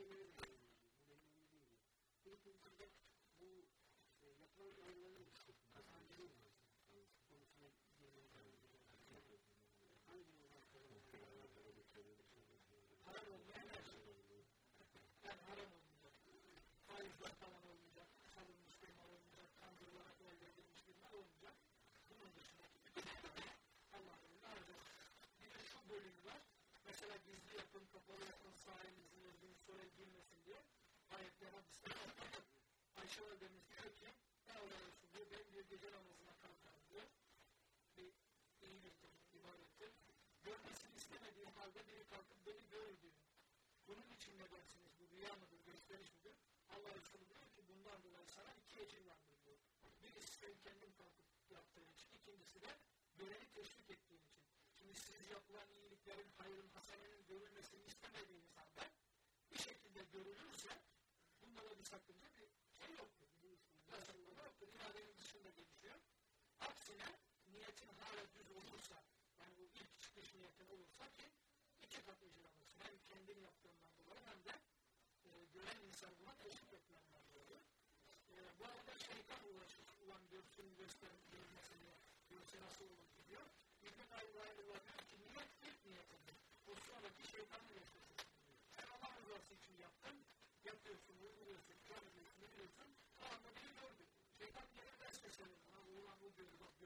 şeyleri de yayınlıyorsun. Bu benim önemli değil. Filipin'de bu e, yapılan olayların kazancı konusuna Hangi Haram olmayan her şey. Yani haram olmayacak. Faizler falan olmayacak. Salınmış bir mal olmayacak. Kandırılarak elde edilmiş bir mal olmayacak. Bunun şeyler Allah'ın alacak. Bir de şu bölüm var. Mesela gizli yapın, Namazına kalkarım diyor. Bir iyiliktir, ibadettir. Görmesini istemediğim halde biri kalkıp beni görür diyor. Bunun için ne dersiniz? Bu rüya mıdır, gösteriş midir? Allah Resulü diyor ki bundan dolayı sana iki ecir vardır diyor. Birisi sen kendin kalkıp yaptığın için, ikincisi de göreni teşvik ettiğin için. Şimdi siz yapılan iyiliklerin, hayrın, hasenenin görülmesini kat ecir alırsın. Hem kendin yaptığından dolayı hem de e, gören insan buna teşvik etmenden dolayı. E, bu arada şeytan uğraşır. Ulan görsün, gösterin, görmesini, görse nasıl olur diyor. İbn-i Ayyubay'la diyor ki niyet ilk niyetindir. O sonraki vesvesesi diyor. Sen Allah rızası için yaptın, yapıyorsun, uyguluyorsun, kör ediyorsun, ediyorsun. O anda biri gördü. Şeytan gelir vesveseleri bana, ulan bu gördü, bak